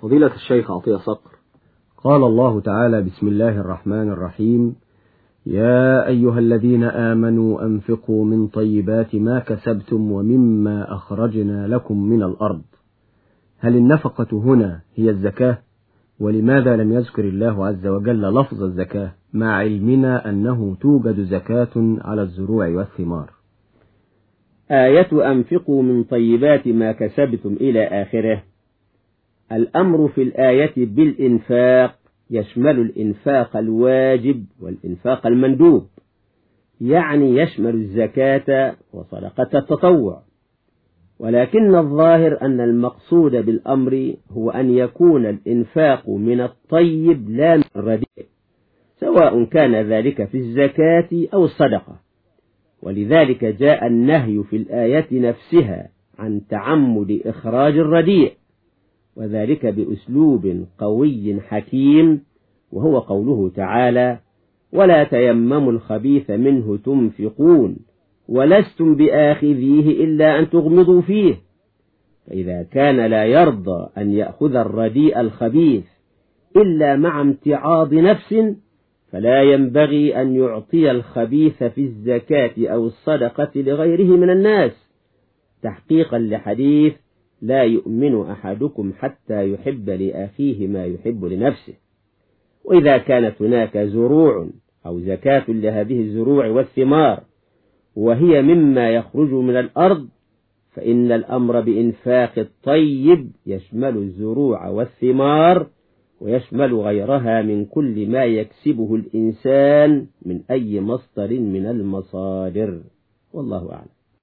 فضيلة الشيخ عطية صقر. قال الله تعالى بسم الله الرحمن الرحيم. يا أيها الذين آمنوا أنفقوا من طيبات ما كسبتم ومما أخرجنا لكم من الأرض. هل النفقة هنا هي الزكاة؟ ولماذا لم يذكر الله عز وجل لفظ الزكاة مع علمنا أنه توجد زكاة على الزروع والثمار؟ آية أنفقوا من طيبات ما كسبتم إلى آخره. الأمر في الآية بالإنفاق يشمل الإنفاق الواجب والإنفاق المندوب يعني يشمل الزكاة وصدقة التطوع. ولكن الظاهر أن المقصود بالأمر هو أن يكون الإنفاق من الطيب لا من الرديء سواء كان ذلك في الزكاة أو الصدقة. ولذلك جاء النهي في الآية نفسها عن تعمد إخراج الرديء. وذلك بأسلوب قوي حكيم وهو قوله تعالى ولا تيمموا الخبيث منه تنفقون ولستم بآخذيه إلا أن تغمضوا فيه. فإذا كان لا يرضى أن يأخذ الرديء الخبيث إلا مع امتعاض نفس فلا ينبغي أن يعطي الخبيث في الزكاة أو الصدقة لغيره من الناس. تحقيقا لحديث لا يؤمن أحدكم حتى يحب لأخيه ما يحب لنفسه. وإذا كانت هناك زروع أو زكاة لهذه الزروع والثمار وهي مما يخرج من الأرض فإن الأمر بإنفاق الطيب يشمل الزروع والثمار ويشمل غيرها من كل ما يكسبه الإنسان من أي مصدر من المصادر. والله أعلم.